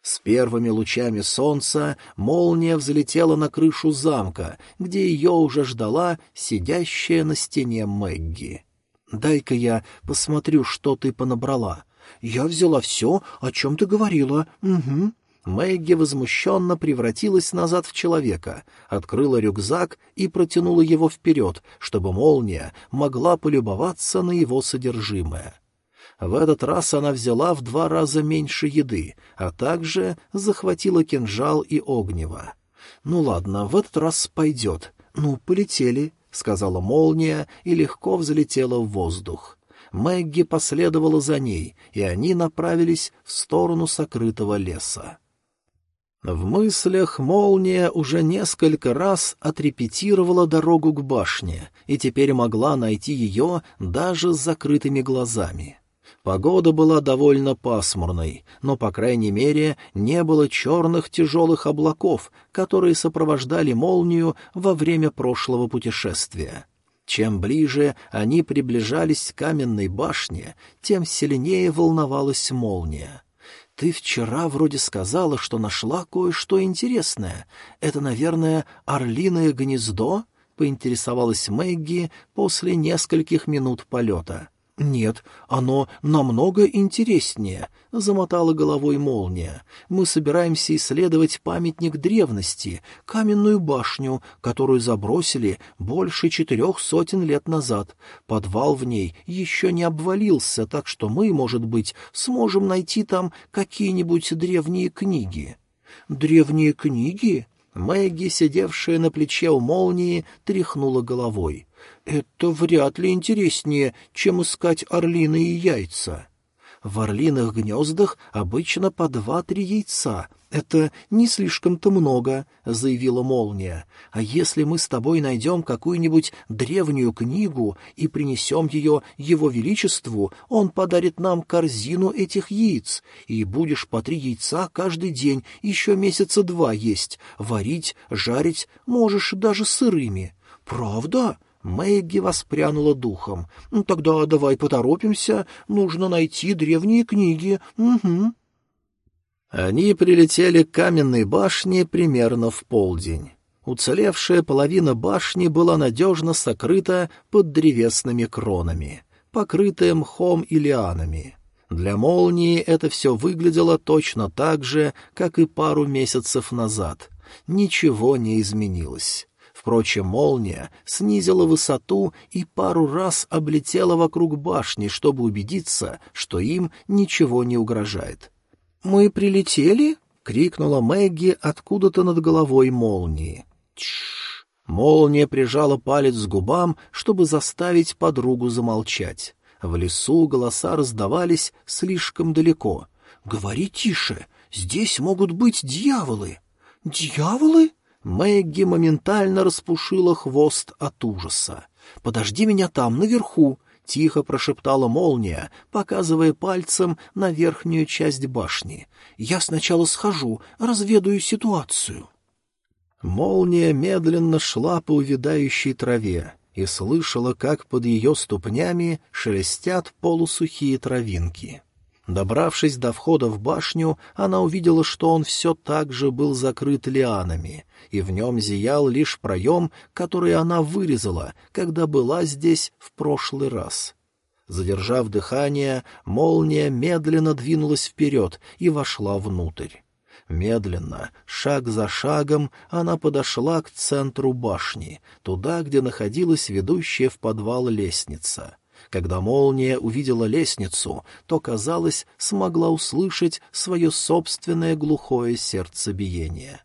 С первыми лучами солнца молния взлетела на крышу замка, где ее уже ждала сидящая на стене Мэгги. «Дай-ка я посмотрю, что ты понабрала. Я взяла все, о чем ты говорила. Угу». Мэгги возмущенно превратилась назад в человека, открыла рюкзак и протянула его вперед, чтобы молния могла полюбоваться на его содержимое. В этот раз она взяла в два раза меньше еды, а также захватила кинжал и огнево. «Ну ладно, в этот раз пойдет. Ну, полетели», — сказала молния и легко взлетела в воздух. Мэгги последовала за ней, и они направились в сторону сокрытого леса. В мыслях молния уже несколько раз отрепетировала дорогу к башне и теперь могла найти ее даже с закрытыми глазами. Погода была довольно пасмурной, но, по крайней мере, не было черных тяжелых облаков, которые сопровождали молнию во время прошлого путешествия. Чем ближе они приближались к каменной башне, тем сильнее волновалась молния. «Ты вчера вроде сказала, что нашла кое-что интересное. Это, наверное, орлиное гнездо?» — поинтересовалась Мэгги после нескольких минут полета. «Нет, оно намного интереснее», — замотала головой молния. «Мы собираемся исследовать памятник древности, каменную башню, которую забросили больше четырех сотен лет назад. Подвал в ней еще не обвалился, так что мы, может быть, сможем найти там какие-нибудь древние книги». «Древние книги?» Мэгги, сидевшая на плече у молнии, тряхнула головой. Это вряд ли интереснее, чем искать орлиные яйца. В орлиных гнездах обычно по два-три яйца. Это не слишком-то много, — заявила молния. А если мы с тобой найдем какую-нибудь древнюю книгу и принесем ее его величеству, он подарит нам корзину этих яиц, и будешь по три яйца каждый день еще месяца два есть, варить, жарить, можешь даже сырыми. Правда? — Мэгги воспрянула духом. «Ну, «Тогда давай поторопимся, нужно найти древние книги. Угу». Они прилетели к каменной башне примерно в полдень. Уцелевшая половина башни была надежно сокрыта под древесными кронами, покрытая мхом и лианами. Для молнии это все выглядело точно так же, как и пару месяцев назад. Ничего не изменилось. Впрочем, молния снизила высоту и пару раз облетела вокруг башни, чтобы убедиться, что им ничего не угрожает. «Мы прилетели?» — крикнула Мэгги откуда-то над головой молнии. «Тш!» Молния прижала палец к губам, чтобы заставить подругу замолчать. В лесу голоса раздавались слишком далеко. «Говори тише! Здесь могут быть дьяволы!» «Дьяволы?» Мэгги моментально распушила хвост от ужаса. «Подожди меня там, наверху!» — тихо прошептала молния, показывая пальцем на верхнюю часть башни. «Я сначала схожу, разведаю ситуацию». Молния медленно шла по увядающей траве и слышала, как под ее ступнями шелестят полусухие травинки. Добравшись до входа в башню, она увидела, что он все так же был закрыт лианами, и в нем зиял лишь проем, который она вырезала, когда была здесь в прошлый раз. Задержав дыхание, молния медленно двинулась вперед и вошла внутрь. Медленно, шаг за шагом, она подошла к центру башни, туда, где находилась ведущая в подвал лестница. Когда молния увидела лестницу, то, казалось, смогла услышать свое собственное глухое сердцебиение.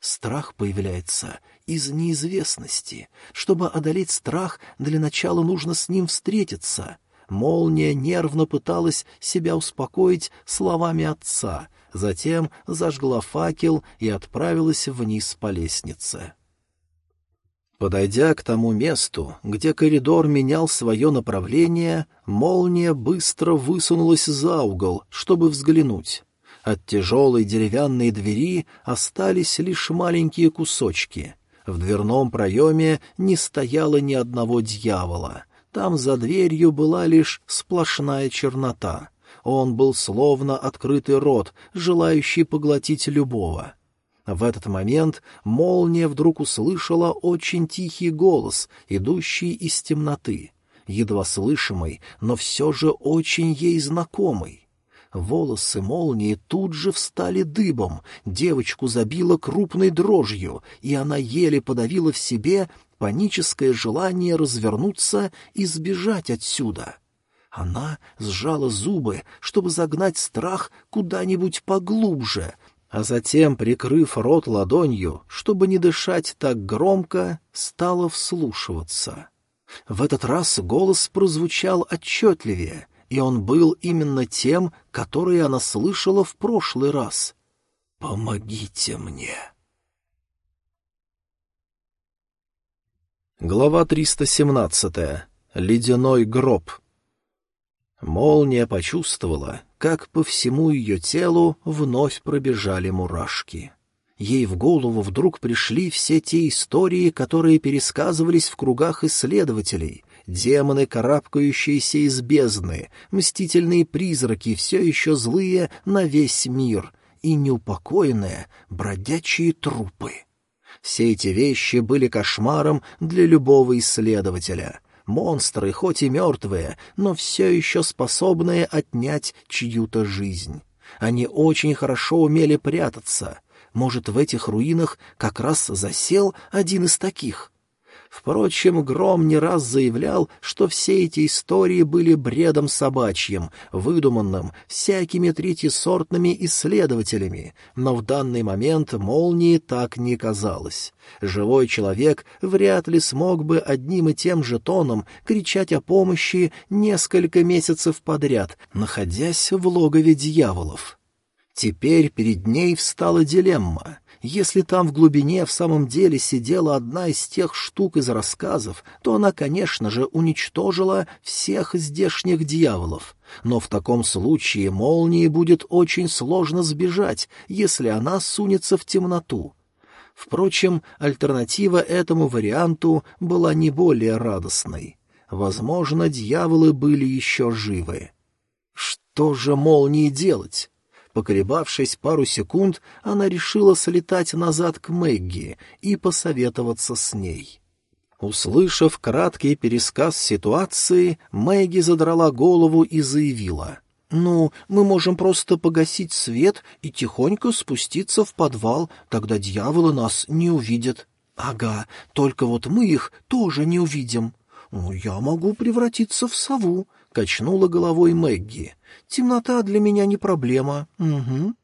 Страх появляется из неизвестности. Чтобы одолеть страх, для начала нужно с ним встретиться. Молния нервно пыталась себя успокоить словами отца, затем зажгла факел и отправилась вниз по лестнице. Подойдя к тому месту, где коридор менял свое направление, молния быстро высунулась за угол, чтобы взглянуть. От тяжелой деревянной двери остались лишь маленькие кусочки. В дверном проеме не стояло ни одного дьявола. Там за дверью была лишь сплошная чернота. Он был словно открытый рот, желающий поглотить любого. В этот момент молния вдруг услышала очень тихий голос, идущий из темноты, едва слышимый, но все же очень ей знакомый. Волосы молнии тут же встали дыбом, девочку забило крупной дрожью, и она еле подавила в себе паническое желание развернуться и сбежать отсюда. Она сжала зубы, чтобы загнать страх куда-нибудь поглубже, а затем, прикрыв рот ладонью, чтобы не дышать так громко, стала вслушиваться. В этот раз голос прозвучал отчетливее, и он был именно тем, который она слышала в прошлый раз. «Помогите мне!» Глава 317. Ледяной гроб. Молния почувствовала, как по всему ее телу вновь пробежали мурашки. Ей в голову вдруг пришли все те истории, которые пересказывались в кругах исследователей, демоны, карабкающиеся из бездны, мстительные призраки, все еще злые на весь мир, и неупокоенные бродячие трупы. Все эти вещи были кошмаром для любого исследователя — монстры, хоть и мертвые, но все еще способные отнять чью-то жизнь. Они очень хорошо умели прятаться. Может, в этих руинах как раз засел один из таких? Впрочем, Гром не раз заявлял, что все эти истории были бредом собачьим, выдуманным всякими третьесортными исследователями, но в данный момент молнии так не казалось. Живой человек вряд ли смог бы одним и тем же тоном кричать о помощи несколько месяцев подряд, находясь в логове дьяволов. Теперь перед ней встала дилемма — если там в глубине в самом деле сидела одна из тех штук из рассказов, то она, конечно же, уничтожила всех здешних дьяволов. Но в таком случае молнии будет очень сложно сбежать, если она сунется в темноту. Впрочем, альтернатива этому варианту была не более радостной. Возможно, дьяволы были еще живы. Что же молнии делать? Поколебавшись пару секунд, она решила слетать назад к Мэгги и посоветоваться с ней. Услышав краткий пересказ ситуации, Мэгги задрала голову и заявила. «Ну, мы можем просто погасить свет и тихонько спуститься в подвал, тогда дьяволы нас не увидят». «Ага, только вот мы их тоже не увидим». «Ну, я могу превратиться в сову», — качнула головой Мэгги. Темнота для меня не проблема. Угу.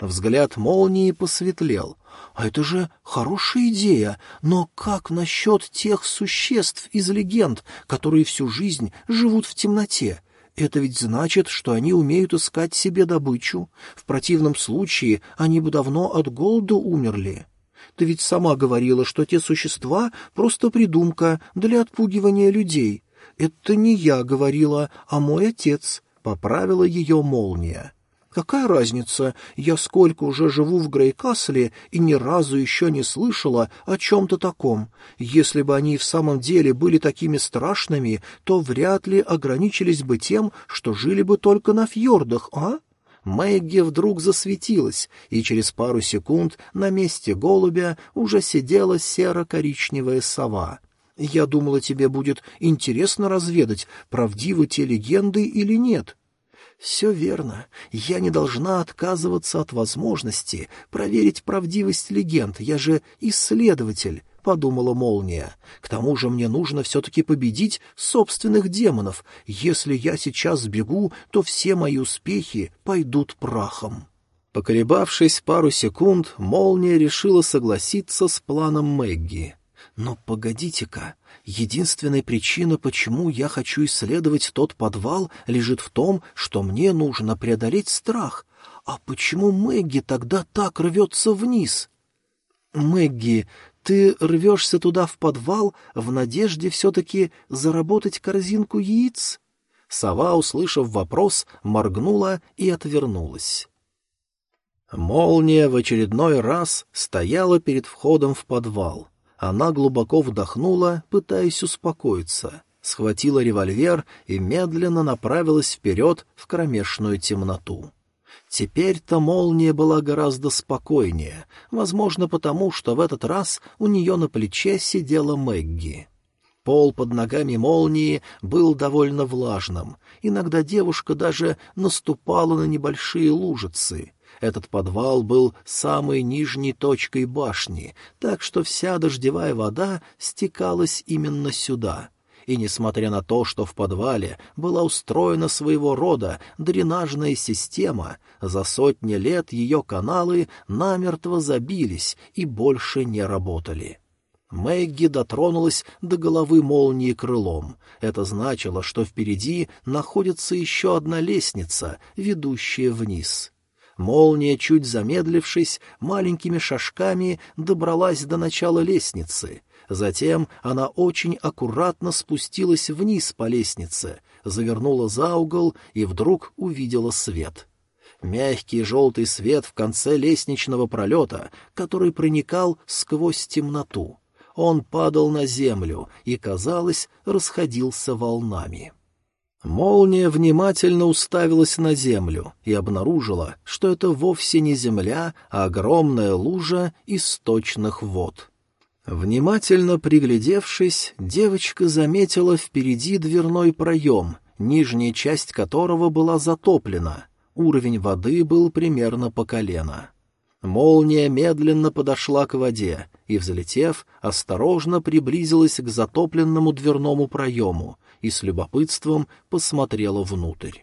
Взгляд молнии посветлел. А это же хорошая идея, но как насчет тех существ из легенд, которые всю жизнь живут в темноте? Это ведь значит, что они умеют искать себе добычу. В противном случае они бы давно от голода умерли. Ты ведь сама говорила, что те существа — просто придумка для отпугивания людей. Это не я говорила, а мой отец. Поправила ее молния. Какая разница? Я сколько уже живу в Грейкасле и ни разу еще не слышала о чем-то таком. Если бы они в самом деле были такими страшными, то вряд ли ограничились бы тем, что жили бы только на фьордах, а? Мэгги вдруг засветилась, и через пару секунд на месте голубя уже сидела серо-коричневая сова. «Я думала, тебе будет интересно разведать, правдивы те легенды или нет». «Все верно. Я не должна отказываться от возможности проверить правдивость легенд. Я же исследователь», — подумала молния. «К тому же мне нужно все-таки победить собственных демонов. Если я сейчас сбегу, то все мои успехи пойдут прахом». Поколебавшись пару секунд, молния решила согласиться с планом Мэгги. «Но погодите-ка, Единственная причина, почему я хочу исследовать тот подвал, лежит в том, что мне нужно преодолеть страх. А почему Мэгги тогда так рвется вниз? Мэгги, ты рвешься туда в подвал в надежде все-таки заработать корзинку яиц? Сова, услышав вопрос, моргнула и отвернулась. Молния в очередной раз стояла перед входом в подвал. Она глубоко вдохнула, пытаясь успокоиться, схватила револьвер и медленно направилась вперед в кромешную темноту. Теперь-то молния была гораздо спокойнее, возможно, потому что в этот раз у нее на плече сидела Мэгги. Пол под ногами молнии был довольно влажным, иногда девушка даже наступала на небольшие лужицы — этот подвал был самой нижней точкой башни, так что вся дождевая вода стекалась именно сюда. И несмотря на то, что в подвале была устроена своего рода дренажная система, за сотни лет ее каналы намертво забились и больше не работали. Мэгги дотронулась до головы молнии крылом. Это значило, что впереди находится еще одна лестница, ведущая вниз. Молния, чуть замедлившись, маленькими шажками добралась до начала лестницы. Затем она очень аккуратно спустилась вниз по лестнице, завернула за угол и вдруг увидела свет. Мягкий желтый свет в конце лестничного пролета, который проникал сквозь темноту. Он падал на землю и, казалось, расходился волнами. Молния внимательно уставилась на землю и обнаружила, что это вовсе не земля, а огромная лужа источных вод. Внимательно приглядевшись, девочка заметила впереди дверной проем, нижняя часть которого была затоплена. Уровень воды был примерно по колено. Молния медленно подошла к воде и, взлетев, осторожно приблизилась к затопленному дверному проему и с любопытством посмотрела внутрь.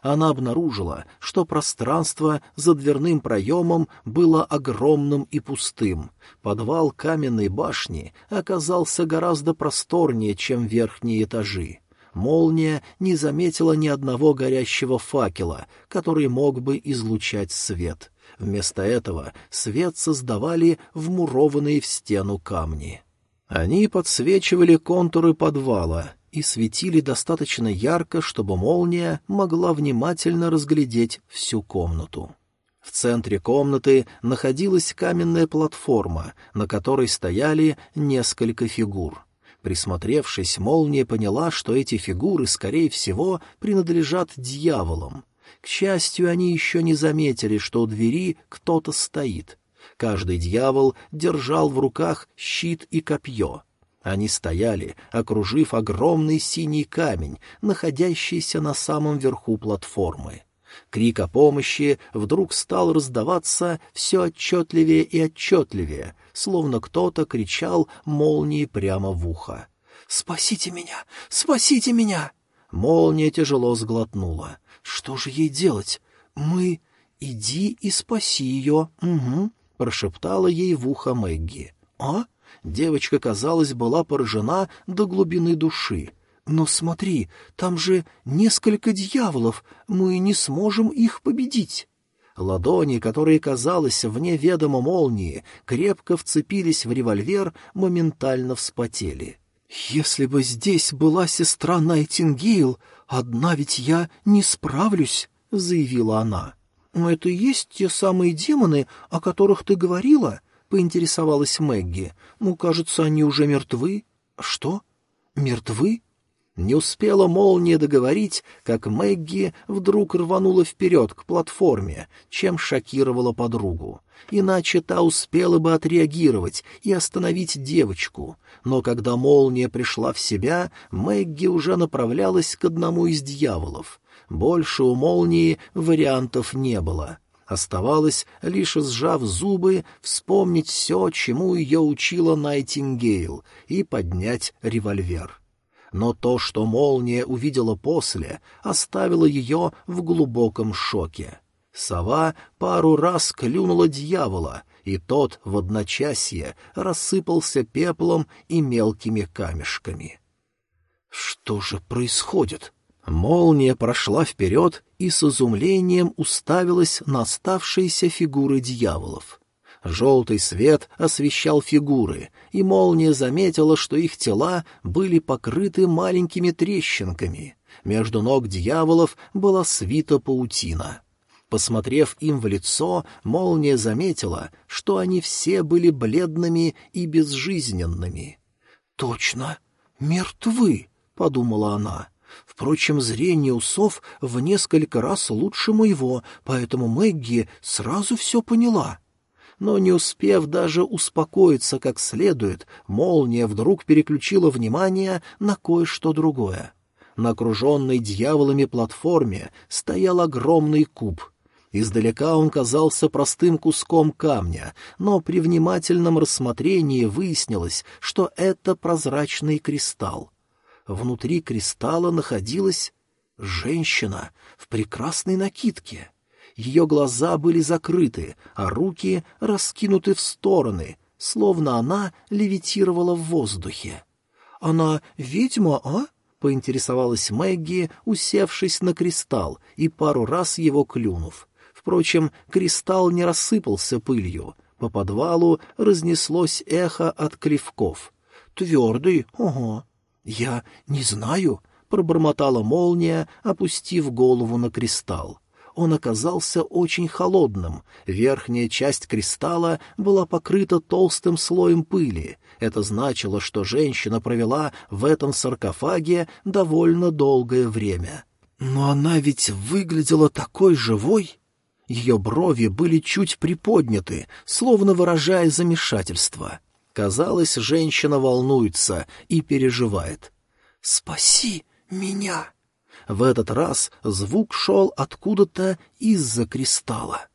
Она обнаружила, что пространство за дверным проемом было огромным и пустым. Подвал каменной башни оказался гораздо просторнее, чем верхние этажи. Молния не заметила ни одного горящего факела, который мог бы излучать свет. Вместо этого свет создавали вмурованные в стену камни. Они подсвечивали контуры подвала, и светили достаточно ярко, чтобы молния могла внимательно разглядеть всю комнату. В центре комнаты находилась каменная платформа, на которой стояли несколько фигур. Присмотревшись, молния поняла, что эти фигуры, скорее всего, принадлежат дьяволам. К счастью, они еще не заметили, что у двери кто-то стоит. Каждый дьявол держал в руках щит и копье — они стояли, окружив огромный синий камень, находящийся на самом верху платформы. Крик о помощи вдруг стал раздаваться все отчетливее и отчетливее, словно кто-то кричал молнии прямо в ухо. «Спасите меня! Спасите меня!» Молния тяжело сглотнула. «Что же ей делать? Мы... Иди и спаси ее!» «Угу», — прошептала ей в ухо Мэгги. «А?» Девочка, казалось, была поражена до глубины души. «Но смотри, там же несколько дьяволов, мы не сможем их победить». Ладони, которые, казалось, вне ведома молнии, крепко вцепились в револьвер, моментально вспотели. «Если бы здесь была сестра Найтингейл, одна ведь я не справлюсь», — заявила она. «Это и есть те самые демоны, о которых ты говорила?» — поинтересовалась Мэгги. «Ну, кажется, они уже мертвы». «Что? Мертвы?» Не успела молния договорить, как Мэгги вдруг рванула вперед к платформе, чем шокировала подругу. Иначе та успела бы отреагировать и остановить девочку. Но когда молния пришла в себя, Мэгги уже направлялась к одному из дьяволов. Больше у молнии вариантов не было. Оставалось, лишь сжав зубы, вспомнить все, чему ее учила Найтингейл, и поднять револьвер но то, что молния увидела после, оставило ее в глубоком шоке. Сова пару раз клюнула дьявола, и тот в одночасье рассыпался пеплом и мелкими камешками. Что же происходит? Молния прошла вперед и с изумлением уставилась на оставшиеся фигуры дьяволов. Желтый свет освещал фигуры, и молния заметила, что их тела были покрыты маленькими трещинками. Между ног дьяволов была свита паутина. Посмотрев им в лицо, молния заметила, что они все были бледными и безжизненными. «Точно, мертвы», — подумала она. Впрочем, зрение усов в несколько раз лучше моего, поэтому Мэгги сразу все поняла но не успев даже успокоиться как следует, молния вдруг переключила внимание на кое-что другое. На окруженной дьяволами платформе стоял огромный куб. Издалека он казался простым куском камня, но при внимательном рассмотрении выяснилось, что это прозрачный кристалл. Внутри кристалла находилась женщина в прекрасной накидке. Ее глаза были закрыты, а руки раскинуты в стороны, словно она левитировала в воздухе. «Она ведьма, а?» — поинтересовалась Мэгги, усевшись на кристалл и пару раз его клюнув. Впрочем, кристалл не рассыпался пылью. По подвалу разнеслось эхо от клевков. «Твердый, ого!» «Я не знаю», — пробормотала молния, опустив голову на кристалл он оказался очень холодным. Верхняя часть кристалла была покрыта толстым слоем пыли. Это значило, что женщина провела в этом саркофаге довольно долгое время. Но она ведь выглядела такой живой. Ее брови были чуть приподняты, словно выражая замешательство. Казалось, женщина волнуется и переживает. «Спаси меня!» В этот раз звук шел откуда-то из-за кристалла.